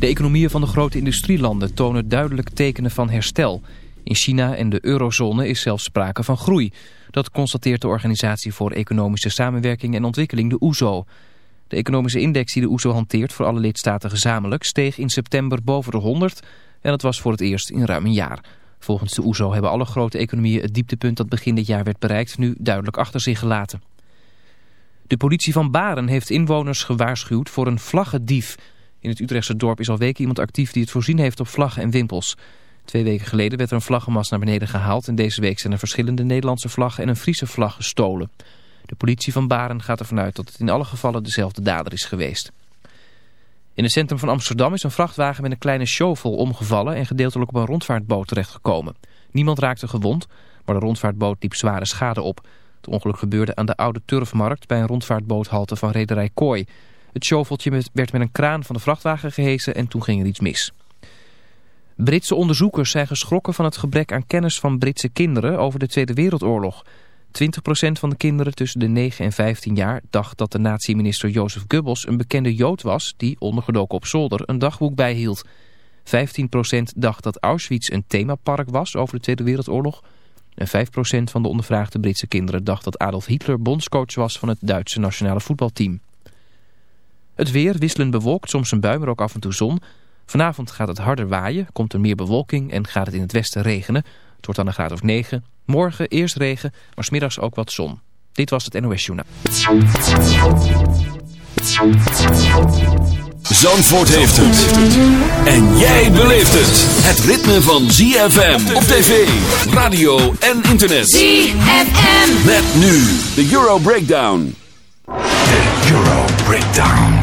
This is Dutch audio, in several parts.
De economieën van de grote industrielanden tonen duidelijk tekenen van herstel. In China en de eurozone is zelfs sprake van groei. Dat constateert de Organisatie voor Economische Samenwerking en Ontwikkeling, de OESO. De economische index die de OESO hanteert voor alle lidstaten gezamenlijk... steeg in september boven de 100 en dat was voor het eerst in ruim een jaar. Volgens de OESO hebben alle grote economieën het dieptepunt dat begin dit jaar werd bereikt... nu duidelijk achter zich gelaten. De politie van Baren heeft inwoners gewaarschuwd voor een vlaggendief. In het Utrechtse dorp is al weken iemand actief die het voorzien heeft op vlaggen en wimpels. Twee weken geleden werd er een vlaggenmast naar beneden gehaald... en deze week zijn er verschillende Nederlandse vlaggen en een Friese vlag gestolen. De politie van Baren gaat ervan uit dat het in alle gevallen dezelfde dader is geweest. In het centrum van Amsterdam is een vrachtwagen met een kleine shovel omgevallen... en gedeeltelijk op een rondvaartboot terechtgekomen. Niemand raakte gewond, maar de rondvaartboot liep zware schade op... Het ongeluk gebeurde aan de oude Turfmarkt bij een rondvaartboothalte van rederij Kooi. Het shoveltje werd met een kraan van de vrachtwagen gehesen en toen ging er iets mis. Britse onderzoekers zijn geschrokken van het gebrek aan kennis van Britse kinderen over de Tweede Wereldoorlog. 20% van de kinderen tussen de 9 en 15 jaar dacht dat de nazi-minister Jozef Goebbels een bekende Jood was die ondergedoken op zolder een dagboek bijhield. 15% dacht dat Auschwitz een themapark was over de Tweede Wereldoorlog... En 5% van de ondervraagde Britse kinderen dacht dat Adolf Hitler bondscoach was van het Duitse nationale voetbalteam. Het weer wisselend bewolkt, soms een bui, maar ook af en toe zon. Vanavond gaat het harder waaien, komt er meer bewolking en gaat het in het westen regenen. Het wordt dan een graad of 9. Morgen eerst regen, maar smiddags ook wat zon. Dit was het NOS Journaal. Zandvoort heeft het. En jij beleeft het. Het ritme van ZFM op tv, radio en internet. ZFM. Met nu de Euro Breakdown. De Euro Breakdown.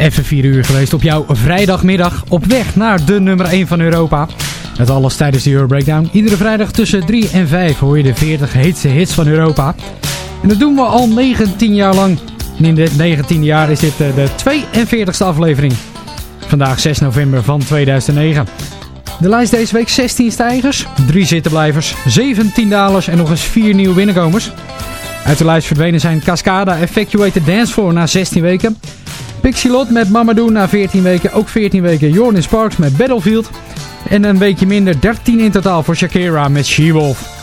Even 4 uur geweest op jouw vrijdagmiddag op weg naar de nummer 1 van Europa. Het alles tijdens de Euro Breakdown. Iedere vrijdag tussen 3 en 5 hoor je de 40 heetste hits van Europa. En dat doen we al 19 jaar lang. En in dit 19e jaar is dit eh, de 42e aflevering. Vandaag 6 november van 2009. De lijst deze week 16 stijgers, 3 zittenblijvers, 17 dalers en nog eens 4 nieuwe binnenkomers. Uit de lijst verdwenen zijn Cascada Effectuated Dance Floor na 16 weken. Pixie met Mamadou na 14 weken. Ook 14 weken Jordan Sparks met Battlefield. En een weekje minder, 13 in totaal voor Shakira met She-Wolf.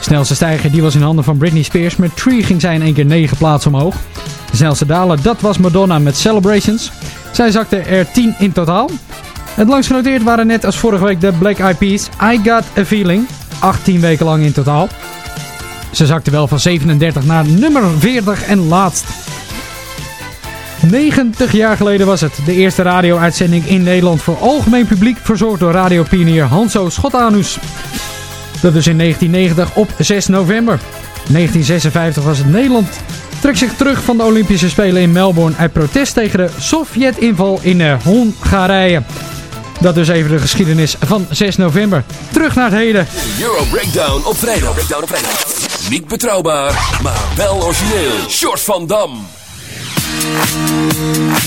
Snelste stijger die was in handen van Britney Spears. Met Tree ging zij in één keer 9 plaatsen omhoog. De snelste daler, dat was Madonna met Celebrations. Zij zakte er 10 in totaal. Het langst genoteerd waren net als vorige week de Black Eyed Peas. I Got A Feeling. 18 weken lang in totaal. Ze zakte wel van 37 naar nummer 40 en laatst. 90 jaar geleden was het. De eerste radio-uitzending in Nederland voor algemeen publiek verzorgd door radiopionier Hanso Schotanus. Dat dus in 1990 op 6 november. 1956 was het Nederland trekt zich terug van de Olympische Spelen in Melbourne uit protest tegen de Sovjet-inval in uh, Hongarije. Dat dus even de geschiedenis van 6 november. Terug naar het heden. Euro Breakdown op vrijdag. Breakdown op. Niet betrouwbaar, maar wel origineel. Short van Dam.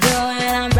Girl, and I'm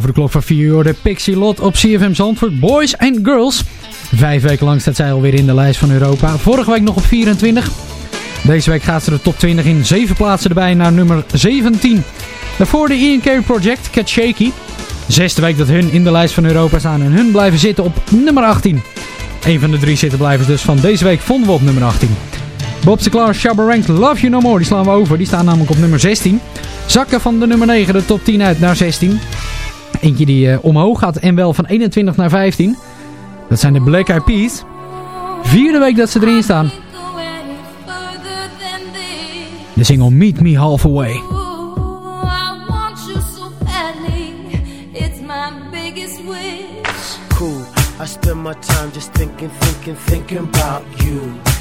over de klok van 4 uur de Pixie Lot op CFM Zandvoort Boys and Girls. Vijf weken lang staat zij alweer in de lijst van Europa. Vorige week nog op 24. Deze week gaat ze de top 20 in 7 plaatsen erbij naar nummer 17. Daarvoor de Ian Carey Project, Cat Shaky. Zesde week dat hun in de lijst van Europa staan en hun blijven zitten op nummer 18. Een van de drie zittenblijvers dus van deze week vonden we op nummer 18. Bob Sinclair, Shabba Ranked, Love You No More, die slaan we over. Die staan namelijk op nummer 16. Zakken van de nummer 9 de top 10 uit naar 16. Eentje die eh, omhoog gaat en wel van 21 naar 15. Dat zijn de Black Eyed Peas. Vierde week dat ze erin staan. De single Meet Me Halfway. Cool, I spend my time just thinking, thinking, thinking about you.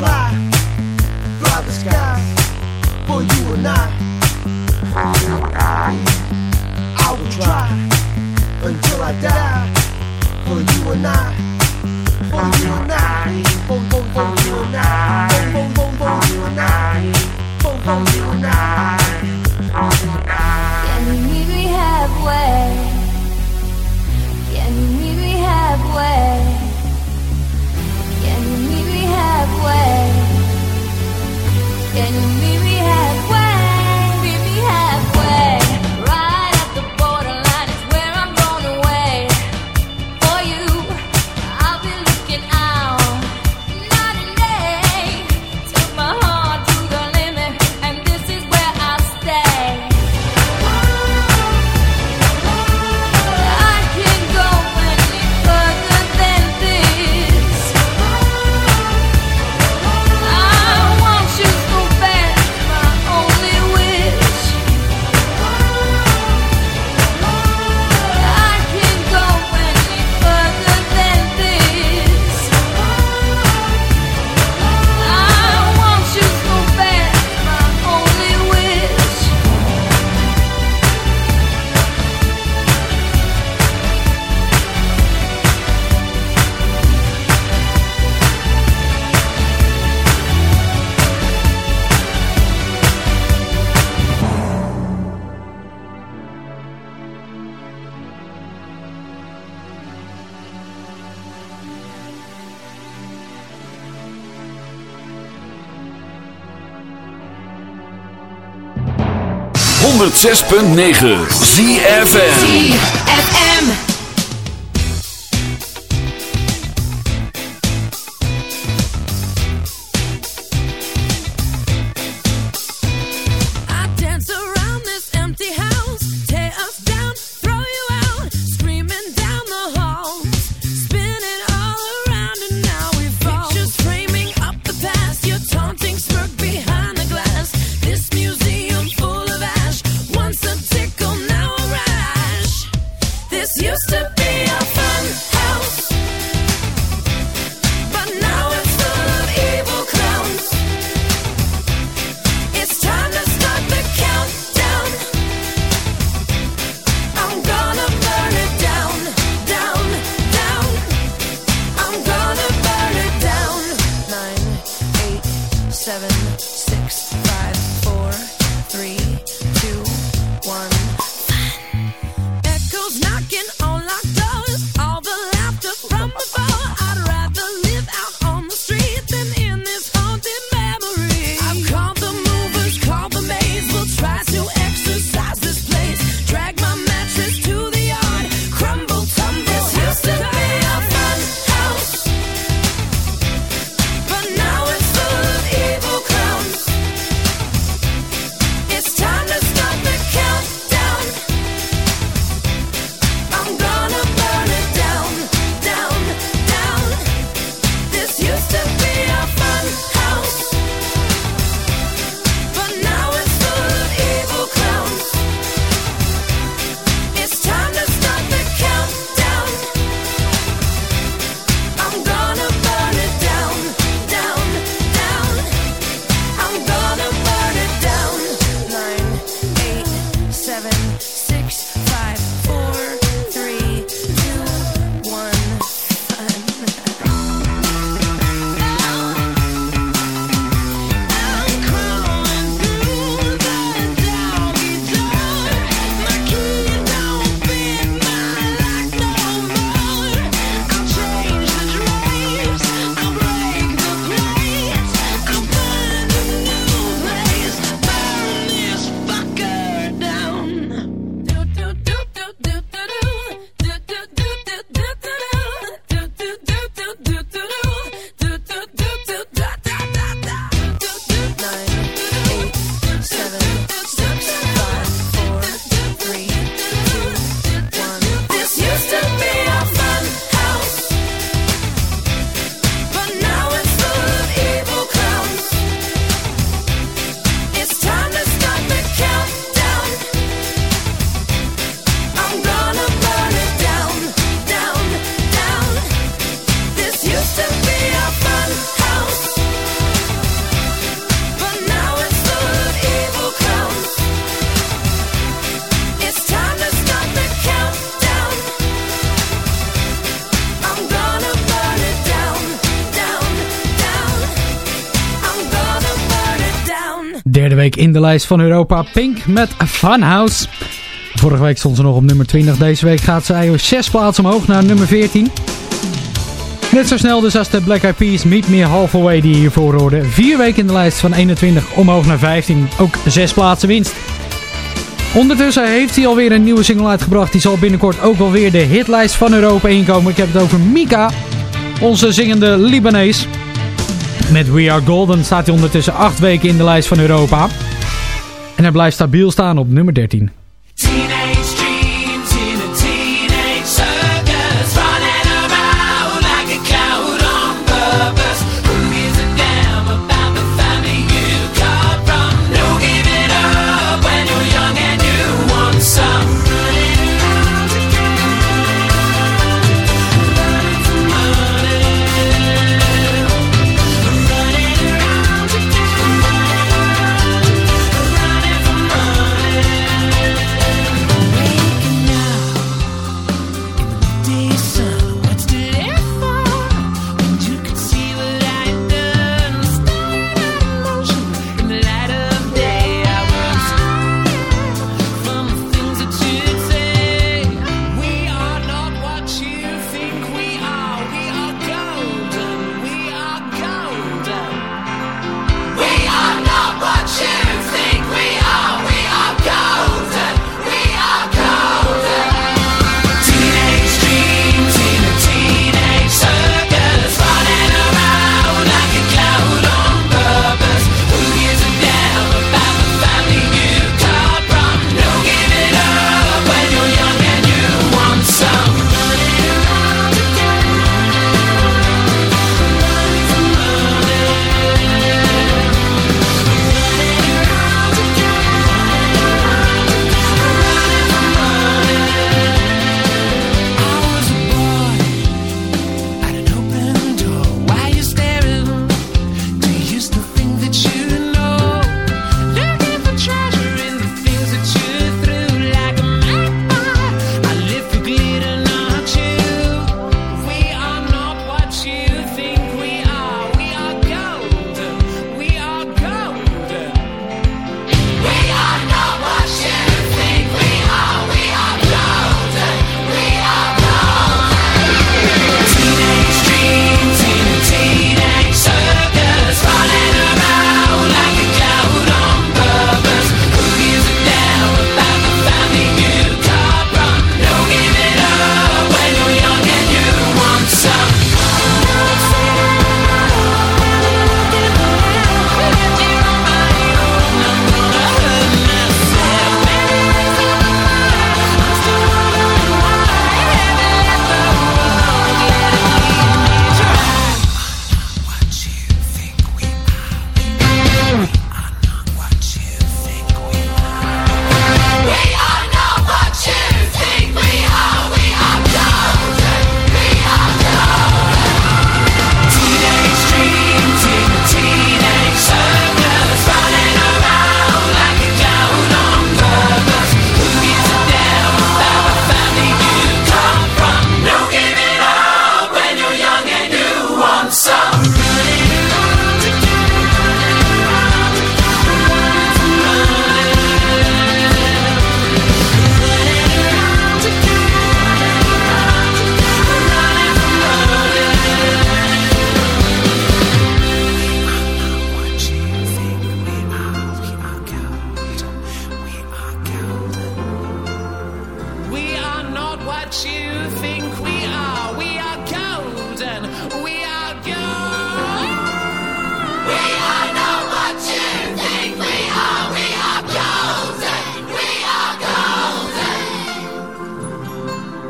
Fly, fly the sky for you and I. I. Will try until I die for you and I. For you and I. For, for, for you and I. For, for, for you and I. For, for you and I. Can you meet me halfway? Can you meet me halfway? Can you 106.9 ZFM ZFM in de lijst van Europa. Pink met Funhouse. Vorige week stond ze nog op nummer 20. Deze week gaat ze eigenlijk 6 plaatsen omhoog naar nummer 14. Net zo snel dus als de Black Eyed Peas Meet Me Halfway die hiervoor hoorde. Vier weken in de lijst van 21 omhoog naar 15. Ook 6 plaatsen winst. Ondertussen heeft hij alweer een nieuwe single uitgebracht. Die zal binnenkort ook wel weer de hitlijst van Europa inkomen. Ik heb het over Mika, onze zingende Libanees. Met We Are Golden staat hij ondertussen 8 weken in de lijst van Europa. En hij blijft stabiel staan op nummer 13.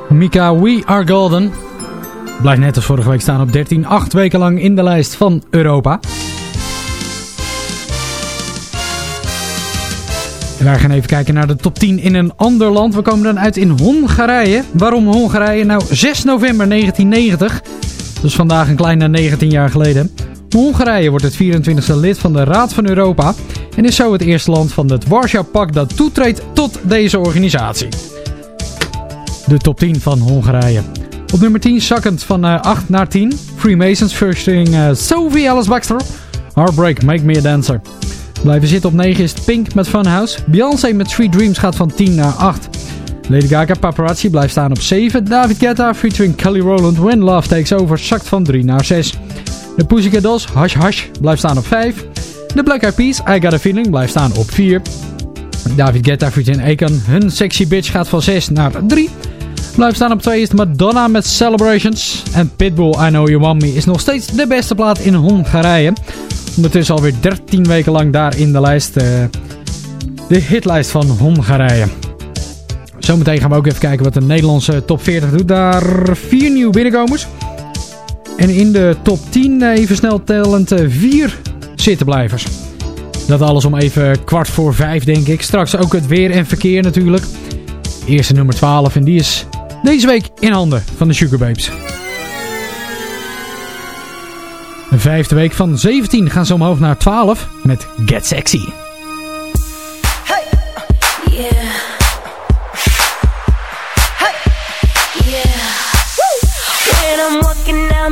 Mika, We Are Golden. Blijft net als vorige week staan op 13. Acht weken lang in de lijst van Europa. En wij gaan even kijken naar de top 10 in een ander land. We komen dan uit in Hongarije. Waarom Hongarije? Nou, 6 november 1990. Dus vandaag een kleine 19 jaar geleden. Hongarije wordt het 24e lid van de Raad van Europa. En is zo het eerste land van het Warschau-pact dat toetreedt tot deze organisatie. De top 10 van Hongarije. Op nummer 10 zakkend van eh, 8 naar 10. Freemasons featuring eh, Sophie Alice Baxter. Heartbreak, Make Me a Dancer. Blijven zitten op 9 is Pink met Funhouse. Beyoncé met Sweet Dreams gaat van 10 naar 8. Lady Gaga Paparazzi blijft staan op 7. David Guetta featuring Kelly Rowland When Love Takes Over zakt van 3 naar 6. De Pussycat Dolls Hush Hush blijft staan op 5. De Black Eyed Peas I Got A Feeling blijft staan op 4. David Guetta featuring Akon Hun Sexy Bitch gaat van 6 naar 3. Blijft staan op 2 is Madonna met Celebrations. En Pitbull I Know You Want Me is nog steeds de beste plaat in Hongarije. Ondertussen alweer 13 weken lang daar in de lijst. Uh, de hitlijst van Hongarije. Zometeen gaan we ook even kijken wat de Nederlandse top 40 doet. Daar vier nieuwe binnenkomers. En in de top 10 even snel tellend 4 zittenblijvers. Dat alles om even kwart voor 5 denk ik. Straks ook het weer en verkeer natuurlijk. Eerste nummer 12 en die is deze week in handen van de Sugar Babes. De vijfde week van 17 gaan ze omhoog naar 12 met Get Sexy.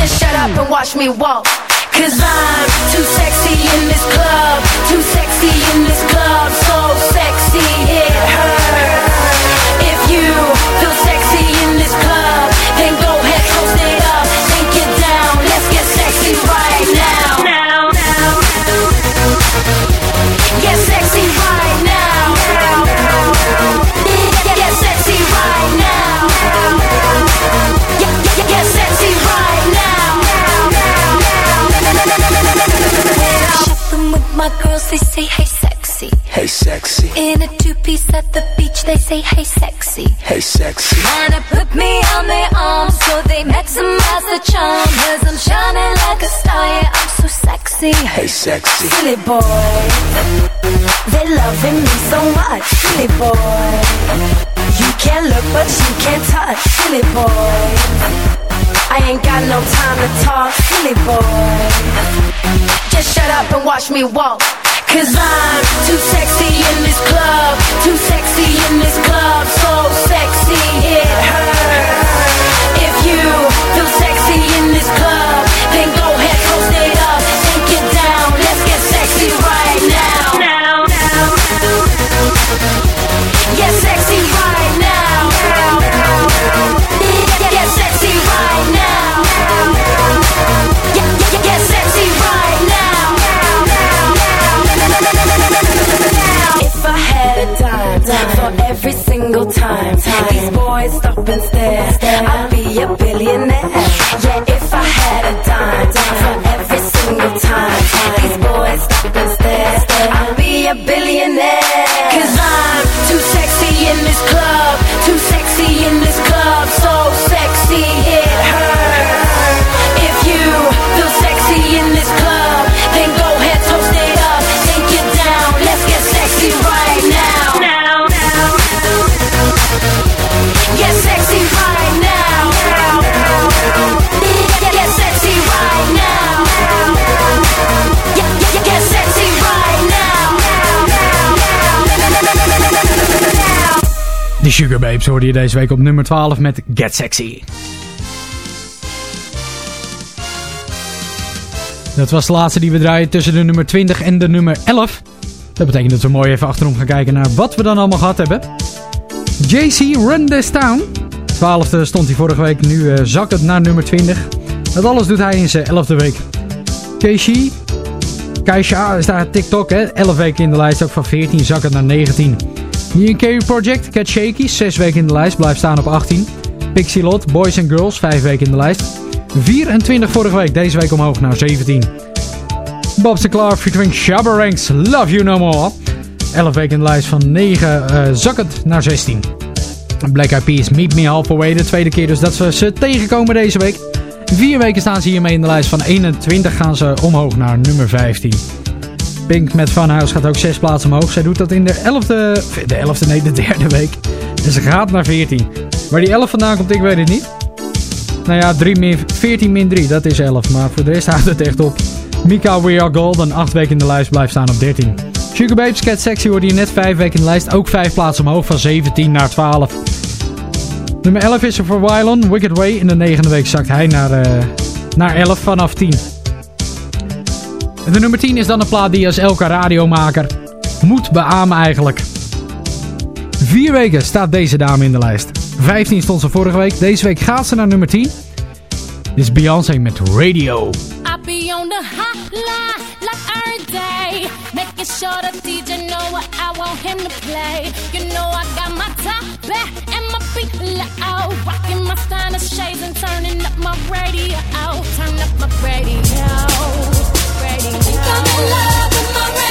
just shut up and watch me walk. Cause I'm too sexy in this club, too sexy in this club, so sexy it hurts. If you feel sexy in this club, then go say, hey, sexy. Hey, sexy. In a two piece at the beach, they say, hey, sexy. Hey, sexy. Wanna put me on their arms so they maximize the charm. Cause I'm shining like a star, yeah, I'm so sexy. Hey, sexy. Silly boy, they loving me so much. Silly boy, you can't look but you can't touch. Silly boy, I ain't got no time to talk. Silly boy, just shut up and watch me walk. Cause I'm too sexy in this club, too sexy in this club, Babes hoorde je deze week op nummer 12 met Get Sexy. Dat was de laatste die we draaien tussen de nummer 20 en de nummer 11. Dat betekent dat we mooi even achterom gaan kijken naar wat we dan allemaal gehad hebben. JC Run This Town. 12e stond hij vorige week, nu uh, zakt het naar nummer 20. Dat alles doet hij in zijn 11e week. JC, Kaisha is daar TikTok, hè? 11 weken in de lijst, ook van 14 zakt het naar 19. K Project, Cat Shaky, 6 weken in de lijst, blijft staan op 18. Pixie Lot, Boys and Girls, 5 weken in de lijst. 24 vorige week, deze week omhoog naar 17. Bob Sinclair featuring Shabba Ranks, Love You No More. 11 weken in de lijst van 9 uh, het naar 16. Black Eyed Peas, Meet Me Halfway, de tweede keer dus dat ze ze tegenkomen deze week. Vier weken staan ze hiermee in de lijst van 21 gaan ze omhoog naar nummer 15. Pink met Funhouse gaat ook 6 plaatsen omhoog. Zij doet dat in de 11e, de 11e, nee, de derde week. En ze gaat naar 14. Waar die 11 vandaan komt, ik weet het niet. Nou ja, 3 min, 14 min 3, dat is 11. Maar voor de rest houdt het echt op. Mika We Are Golden, 8 weken in de lijst, blijft staan op 13. Sugar Babes, Cat Sexy hoorde je net 5 weken in de lijst. Ook 5 plaatsen omhoog, van 17 naar 12. Nummer 11 is er voor Wylon, Wicked Way. In de negende week zakt hij naar, uh, naar 11 vanaf 10. De nummer 10 is dan een plaat die als elke radiomaker moet beamen eigenlijk. Vier weken staat deze dame in de lijst. 15 stond ze vorige week. Deze week gaat ze naar nummer 10. Dit is Beyoncé met Radio. I be on the hotline like every day. Making sure the DJ know what I want him to play. You know I got my top back and my feet low. Rocking my Steiner shades and turning up my radio. Turn up my radio. Think I'm in love with my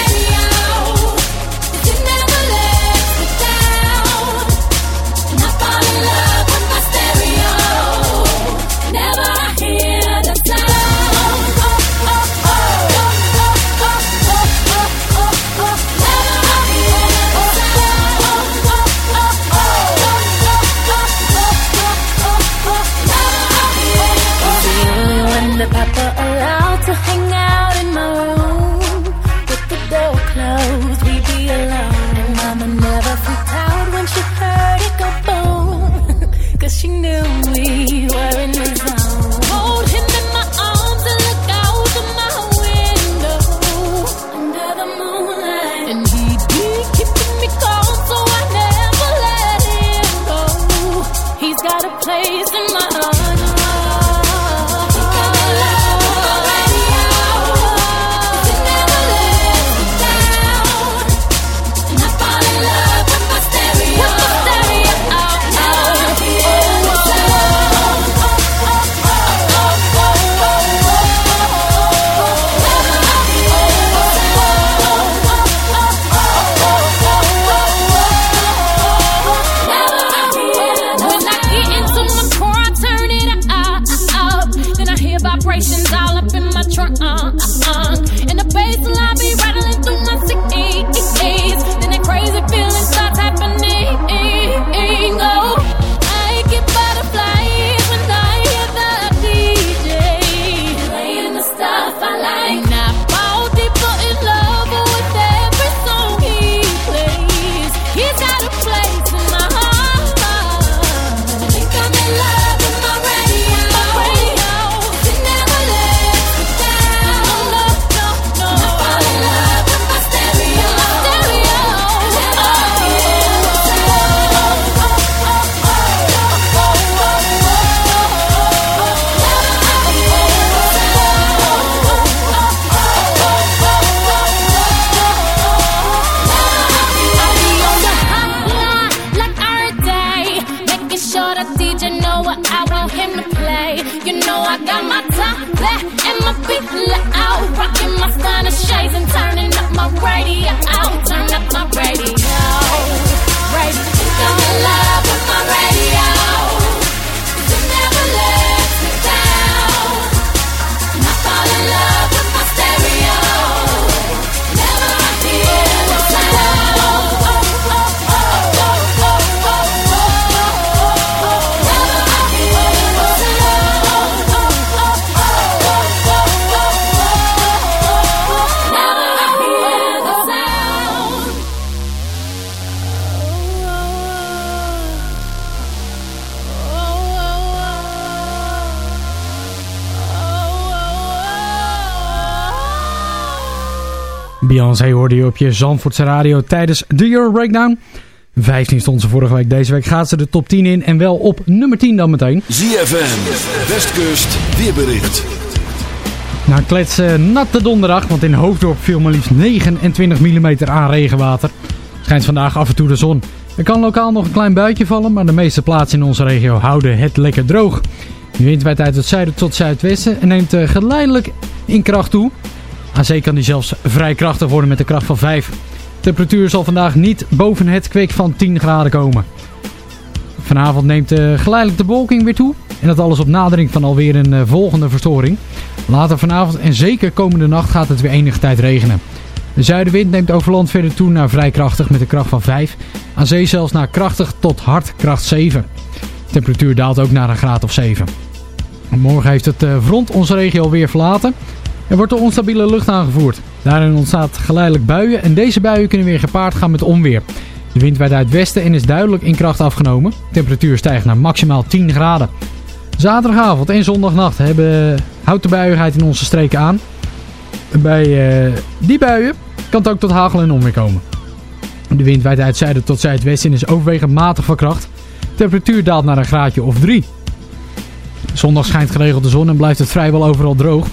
cooler out. Rocking my stunner shades and turning up my radio. Turn up my radio. Radio, radio. Beyoncé hoorde je op je Zandvoortse radio tijdens de Euro Breakdown. 15 stond ze vorige week. Deze week gaat ze de top 10 in. En wel op nummer 10 dan meteen. ZFM, Westkust, weerbericht. Na een klets eh, natte donderdag. Want in Hoofddorp viel maar liefst 29 mm aan regenwater. Schijnt vandaag af en toe de zon. Er kan lokaal nog een klein buitje vallen. Maar de meeste plaatsen in onze regio houden het lekker droog. De wind waait uit het zuiden tot zuidwesten. En neemt eh, geleidelijk in kracht toe. Aan zee kan die zelfs vrij krachtig worden met de kracht van 5. temperatuur zal vandaag niet boven het kwik van 10 graden komen. Vanavond neemt uh, geleidelijk de bewolking weer toe. En dat alles op nadering van alweer een uh, volgende verstoring. Later vanavond en zeker komende nacht gaat het weer enige tijd regenen. De zuidenwind neemt over land verder toe naar vrij krachtig met een kracht van 5. Aan zee zelfs naar krachtig tot hard kracht 7. De temperatuur daalt ook naar een graad of 7. Morgen heeft het eh, front onze regio alweer verlaten. Er wordt de onstabiele lucht aangevoerd. Daarin ontstaat geleidelijk buien en deze buien kunnen weer gepaard gaan met onweer. De wind waait uit het westen en is duidelijk in kracht afgenomen. De temperatuur stijgt naar maximaal 10 graden. Zaterdagavond en zondagnacht hebben, houdt de buiigheid in onze streken aan. Bij eh, die buien kan het ook tot hagel en onweer komen. De wind waait uit zuiden tot zuidwesten en is overwegend matig van kracht. De temperatuur daalt naar een graadje of 3. Zondag schijnt geregeld de zon en blijft het vrijwel overal droog.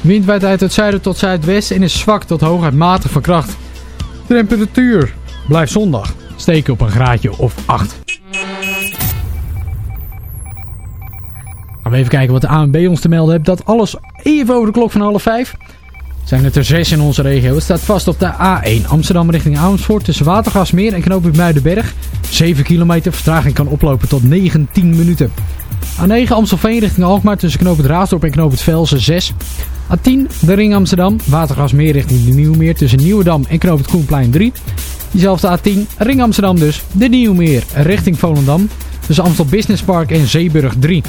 Wind waait uit het zuiden tot zuidwesten en is zwak tot hooguit matig van kracht. De temperatuur blijft zondag steken op een graadje of 8. Gaan we even kijken wat de ANB ons te melden heeft. Dat alles even over de klok van half 5. Zijn het er zes in onze regio. Het staat vast op de A1 Amsterdam richting Amersfoort tussen Watergasmeer en knooppunt Muidenberg. 7 kilometer, vertraging kan oplopen tot 19 minuten. A9 Amstelveen richting Alkmaar tussen knooppunt Raasdorp en knooppunt Velsen 6. A10 de ring Amsterdam, Watergasmeer richting de Nieuwmeer tussen Nieuwedam en knooppunt Koenplein 3. Diezelfde A10 ring Amsterdam dus, de Nieuwmeer richting Volendam tussen Amstel Business Park en Zeeburg 3.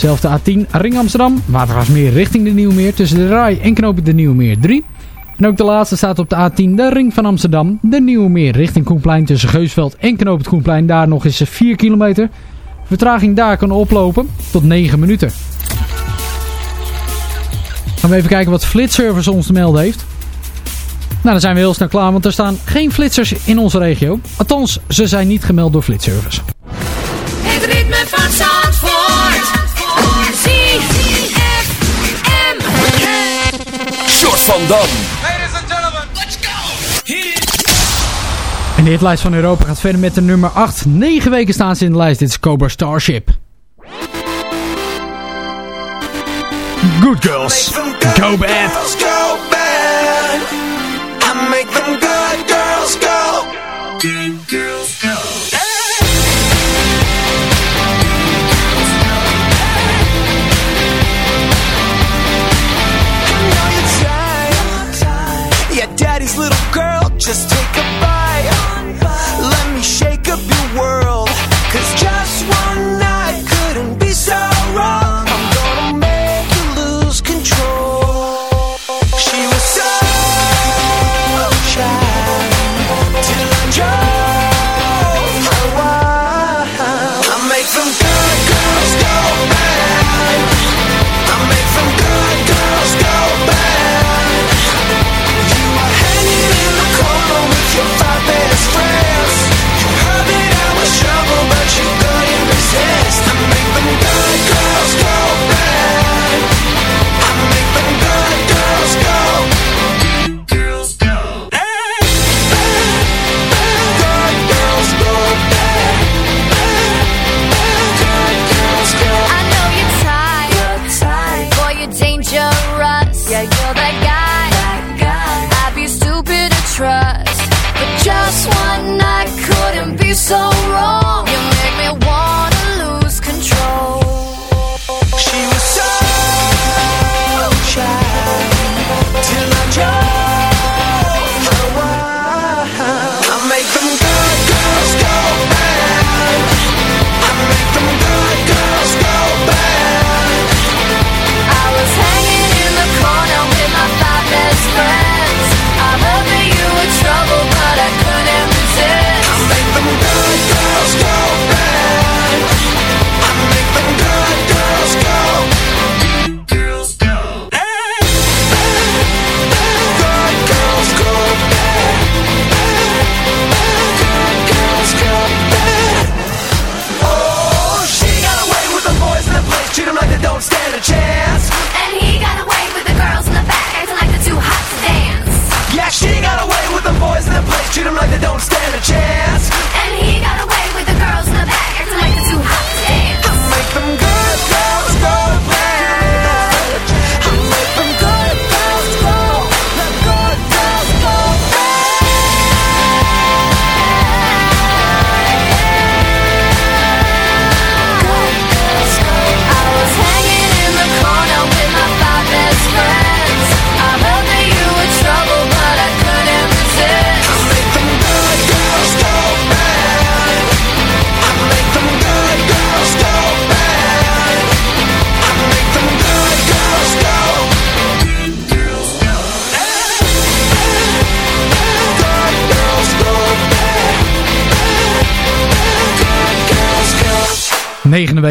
Zelfde A10 Ring Amsterdam, Watergasmeer richting de Nieuwmeer tussen de Rai en knooppunt de Nieuwmeer 3. En ook de laatste staat op de A10 de Ring van Amsterdam, de Nieuwmeer richting Koenplein tussen Geusveld en knooppunt Koenplein. Daar nog eens 4 kilometer. Vertraging daar kan oplopen tot 9 minuten. Gaan we even kijken wat Flitservice ons te melden heeft. Nou, dan zijn we heel snel klaar, want er staan geen flitsers in onze regio. Althans, ze zijn niet gemeld door Flitservice. Het ritme van Dam. En de hitlijst van Europa gaat verder met de nummer 8. 9 weken staan ze in de lijst. Dit is Cobra Starship. Good girls. Go bad. Go bad. I make them good girls go.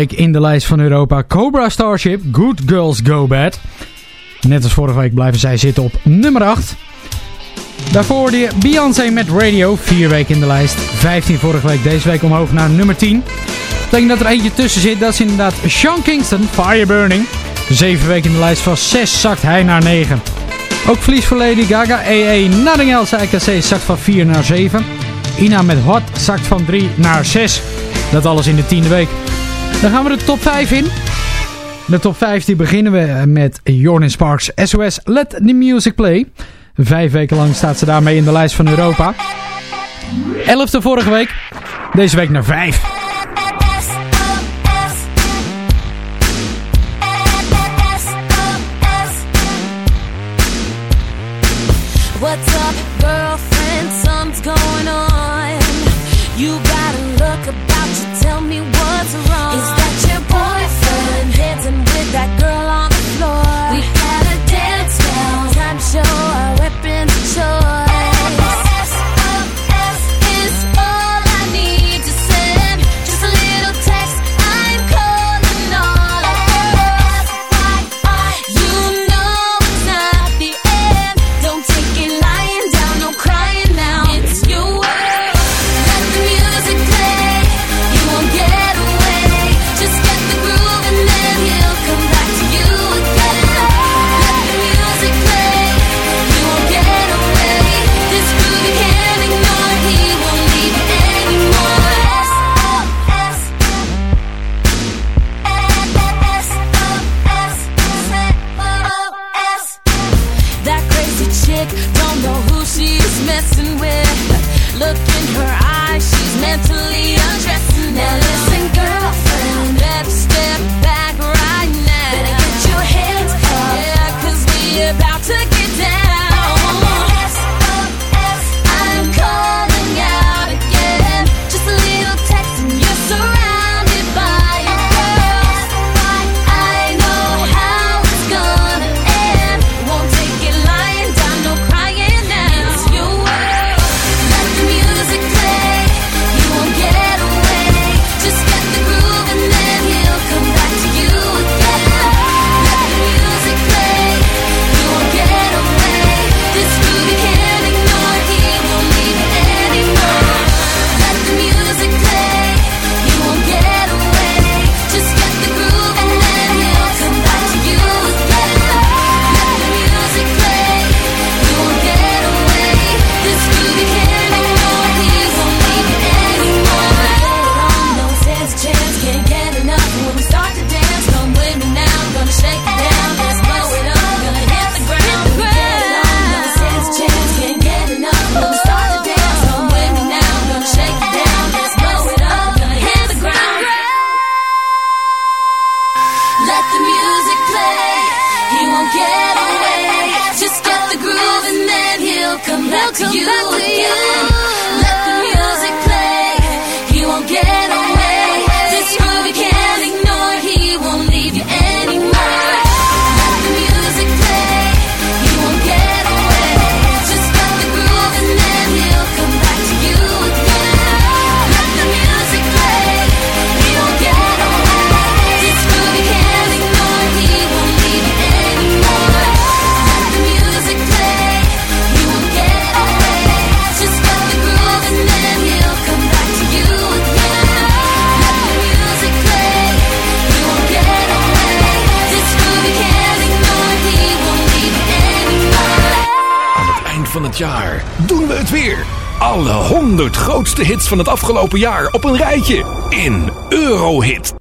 in de lijst van Europa Cobra Starship, Good Girls Go Bad. Net als vorige week blijven zij zitten op nummer 8. Daarvoor de Beyoncé met Radio, 4 weken in de lijst. 15 vorige week, deze week omhoog naar nummer 10. Ik denk dat er eentje tussen zit, dat is inderdaad Sean Kingston, Fireburning. 7 weken in de lijst van 6 zakt hij naar 9. Ook verlies voor Lady Gaga, EE Nothing Else, IKC zakt van 4 naar 7. Ina met Hot zakt van 3 naar 6. Dat alles in de tiende week. Dan gaan we de top 5 in. De top 5 die beginnen we met Jordan Sparks SOS Let The Music Play. Vijf weken lang staat ze daarmee in de lijst van Europa. Elfde vorige week, deze week naar 5. van het afgelopen jaar op een rijtje in Eurohit.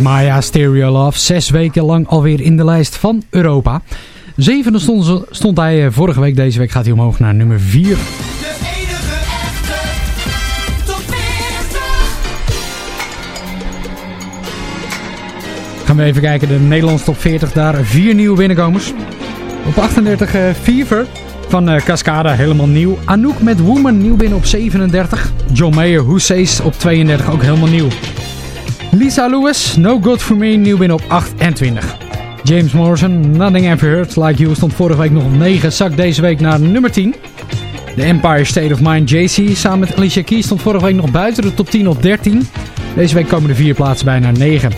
Maya, Stereo Love. Zes weken lang alweer in de lijst van Europa. Zevende stond, stond hij eh, vorige week. Deze week gaat hij omhoog naar nummer 4. De enige echte top 40. Gaan we even kijken, de Nederlandse top 40. Daar vier nieuwe binnenkomers. Op 38 eh, Fever van eh, Cascada, helemaal nieuw. Anouk met Woman, nieuw binnen op 37. John Mayer, Who op 32, ook helemaal nieuw. Lisa Lewis, No Good For Me, nieuw binnen op 28. James Morrison, Nothing Ever Hurts Like You, stond vorige week nog op 9, zakt deze week naar nummer 10. The Empire State of Mind, JC, samen met Alicia Keys, stond vorige week nog buiten de top 10 op 13. Deze week komen de vier plaatsen bij naar 9.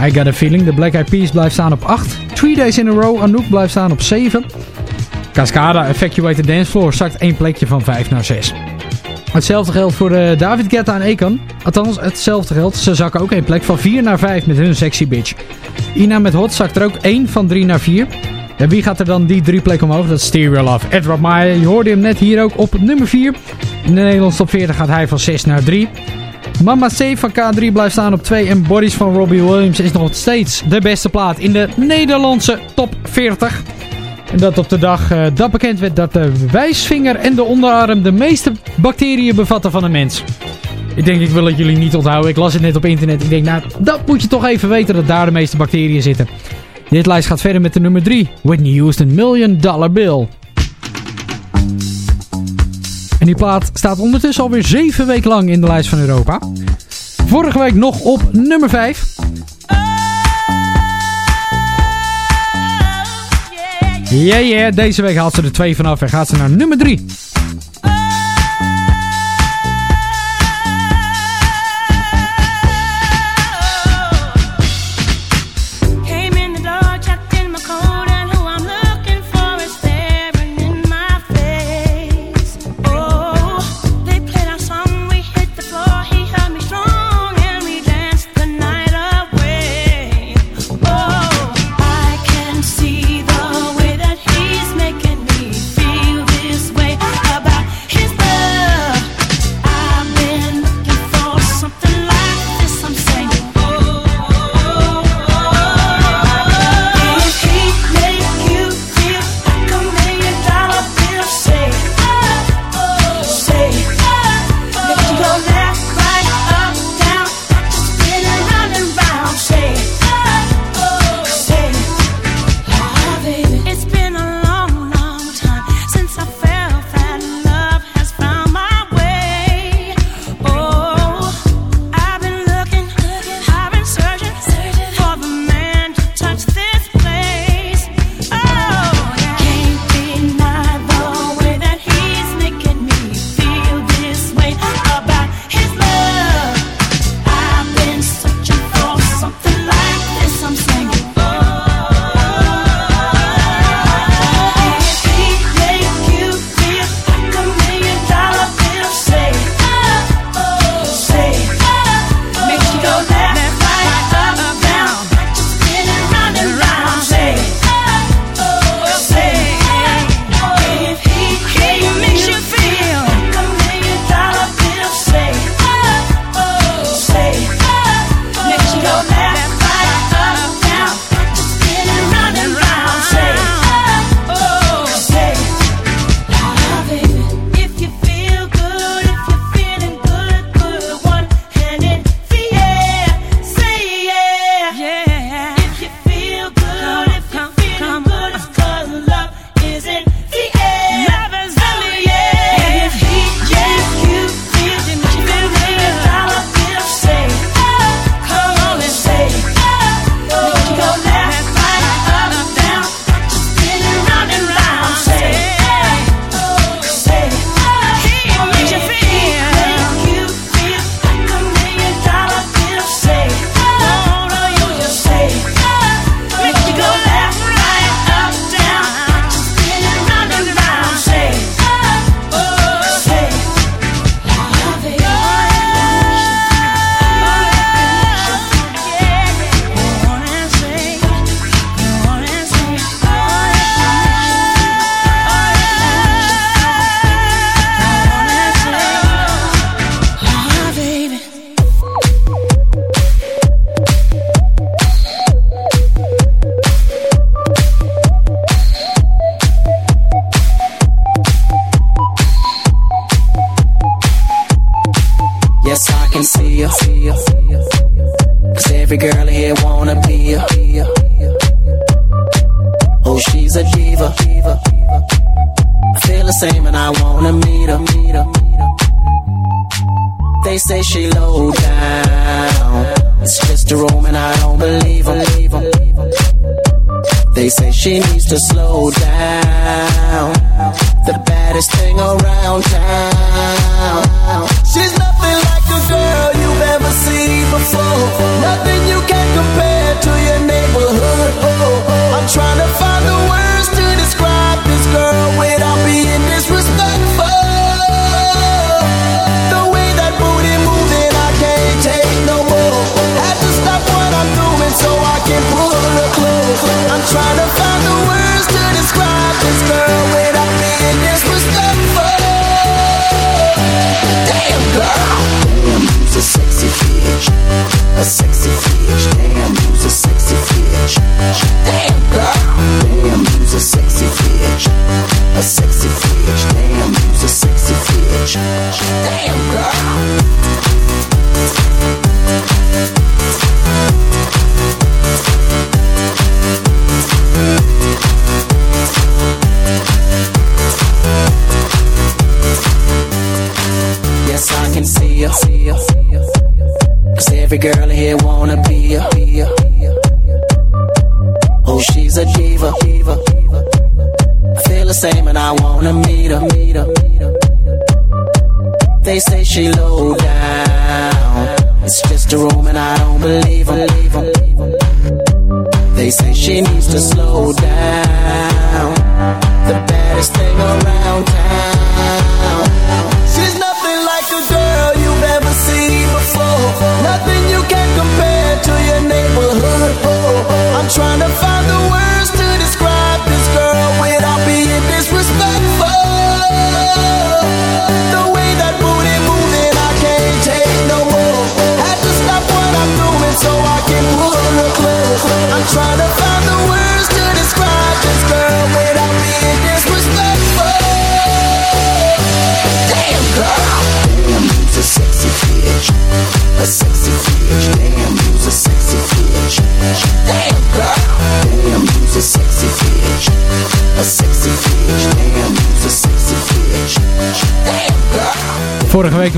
I Got A Feeling, de Black Eyed Peas blijft staan op 8. Three Days in a Row, Anouk blijft staan op 7. Cascada, Effectuate the Dance Floor, zakt één plekje van 5 naar 6. Hetzelfde geldt voor eh, David Guetta en Ekan. Althans, hetzelfde geldt. Ze zakken ook één plek van 4 naar 5 met hun Sexy Bitch. Ina met Hot zakt er ook 1 van 3 naar 4. En wie gaat er dan die drie plekken omhoog? Dat is Stereo Love. Edward Maya, je hoorde hem net hier ook op nummer 4. In de Nederlandse top 40 gaat hij van 6 naar 3. Mama C van K3 blijft staan op 2. En Bodies van Robbie Williams is nog steeds de beste plaat in de Nederlandse top 40. En dat op de dag eh, dat bekend werd dat de wijsvinger en de onderarm de meeste bacteriën bevatten van een mens. Ik denk, ik wil het jullie niet onthouden. Ik las het net op internet. Ik denk, nou, dat moet je toch even weten dat daar de meeste bacteriën zitten. Dit lijst gaat verder met de nummer 3. Whitney Houston, Million Dollar Bill. En die plaat staat ondertussen alweer 7 weken lang in de lijst van Europa. Vorige week nog op nummer 5. Ja, ja, deze week haalt ze er twee vanaf en gaat ze naar nummer 3. Wanna meet her. Her. They say she low down. It's just a room and I don't believe them. They say she needs to slow down. The baddest thing around town. She's nothing like a girl you've ever seen before. Nothing you can compare to your neighborhood. Oh, I'm trying to find the words to describe this girl without being disrespectful. Damn girl, damn you's a sexy bitch, a sexy bitch. Damn a sexy bitch. Damn girl, damn a sexy bitch, a sexy bitch. Damn a sexy bitch. Damn girl.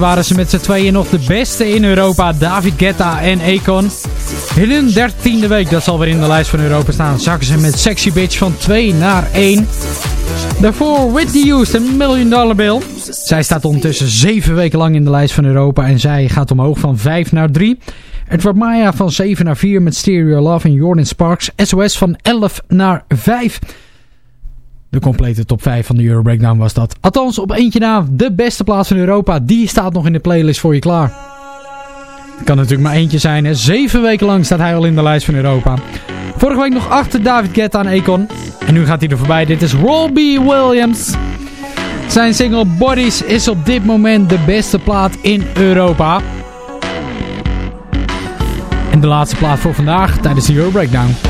Waren ze met z'n tweeën nog de beste in Europa. David Guetta en Akon. In hun dertiende week, dat zal weer in de lijst van Europa staan, zakken ze met Sexy Bitch van 2 naar 1. Daarvoor Whitney Houston, Million Dollar Bill. Zij staat ondertussen 7 weken lang in de lijst van Europa en zij gaat omhoog van 5 naar 3. Edward Maya van 7 naar 4 met Stereo Love en Jordan Sparks. SOS van 11 naar 5. De complete top 5 van de Euro Breakdown was dat. Althans, op eentje na de beste plaats van Europa. Die staat nog in de playlist voor je klaar. Het kan natuurlijk maar eentje zijn. Zeven weken lang staat hij al in de lijst van Europa. Vorige week nog achter David Guetta en Akon. En nu gaat hij er voorbij. Dit is Robbie Williams. Zijn single Bodies is op dit moment de beste plaat in Europa. En de laatste plaat voor vandaag tijdens de Euro Breakdown.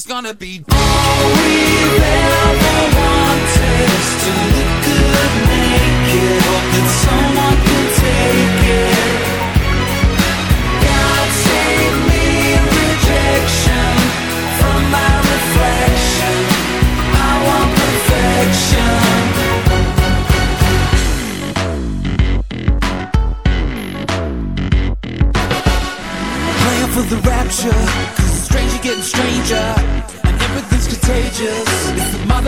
it's gonna be. All we've ever wanted is to look good naked. Hope that someone can take it. God save me rejection from my reflection. I want perfection. For the rapture, cause it's stranger getting stranger,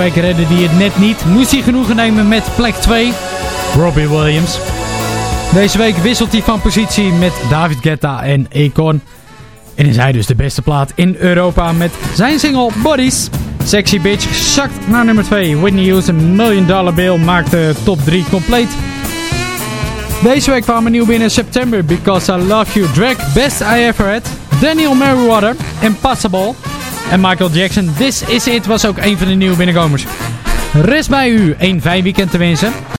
Week redde hij het net niet. Moest hij genoegen nemen met plek 2. Robbie Williams. Deze week wisselt hij van positie met David Guetta en Akon. En is hij dus de beste plaat in Europa met zijn single Bodies. Sexy Bitch zakt naar nummer 2. Whitney Houston Million Dollar Bill maakt de top 3 compleet. Deze week kwamen nieuw binnen september Because I Love You Drag Best I Ever Had. Daniel Merriweather Impossible. En Michael Jackson This Is It was ook een van de nieuwe binnenkomers. Rest bij u een fijn weekend te wensen.